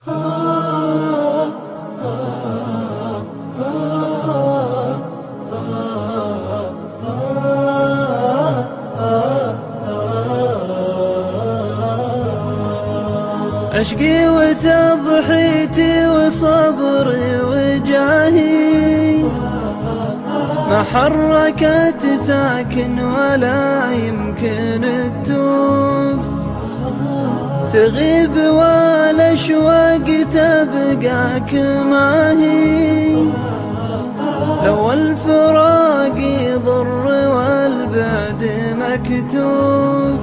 عشقي وتضحيتي وصبري وجاهي. ما حركت ساكن ولا يمكن التوب. تغيب والاشواق تبقاك معي. لو الفراق يضر والبعد مكتوب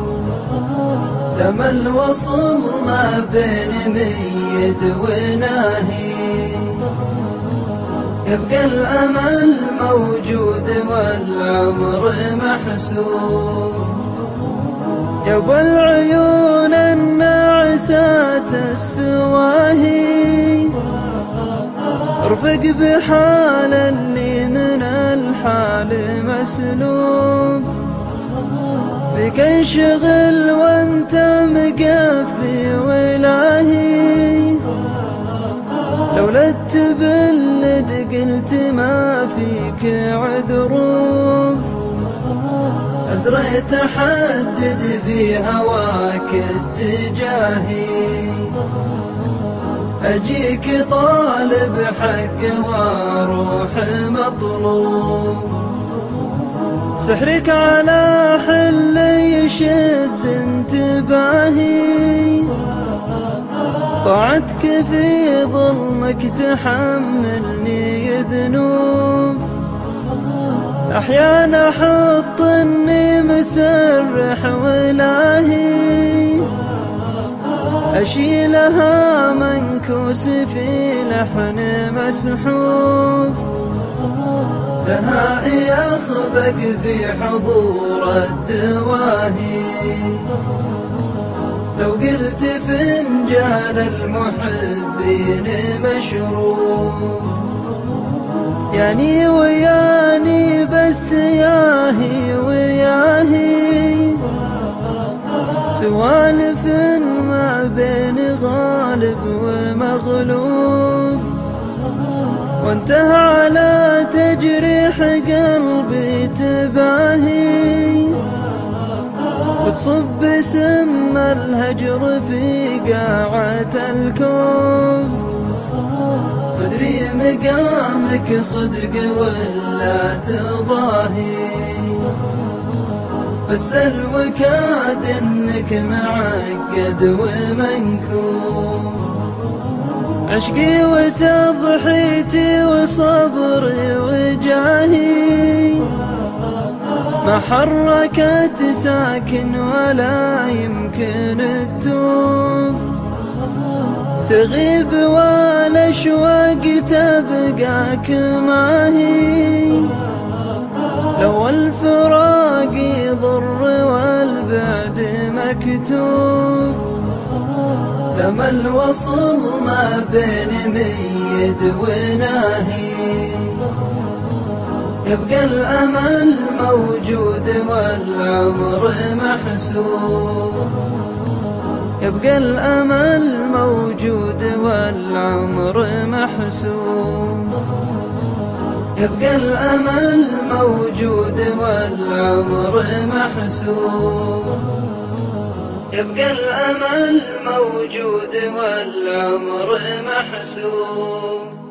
دم الوصل ما بين ميد وناهي. يبقى الأمل موجود والعمر محسوب. يا العيون الناعسات السواهي ارفق بحال اللي من الحال مسلوب. فيك انشغل وانت مقفي ولاهي لولا التبلد قلت ما فيك عذروب. أزريت أحدد في هواك اتجاهي أجيك طالب حق وأروح مطلوب. سحرك على حل يشد انتباهي. طاعتك في ظلمك تحملني ذنوب أحيانا أحط مسرح ولاهي أشيلها منكوس في لحن مسحوب ثنائي أخفق في حضور الدواهي. لو قلت فنجان المحبين مشروب ياني وياني بس ياهي وياهي سوالف ما بين غالب ومغلوب. وانتهى على تجريح قلبي تباهي. وتصب سم الهجر في قاعة الكوب مدري مقامك صدق ولا تضاهي. بس الوكاد إنك معقد ومنكوب. عشقي وتضحيتي وصبري وجاهي. ما حركت ساكن ولا يمكن التوب. تغيب والاشواق تبقاك معي لو مكتوب دم الوصل ما بين ميد وناهي. يبقى الأمل موجود والعمر محسوب. يبقى الأمل موجود والعمر محسوب. يبقى الأمل موجود والعمر محسوب. يبقى الأمل موجود والعمر محسوب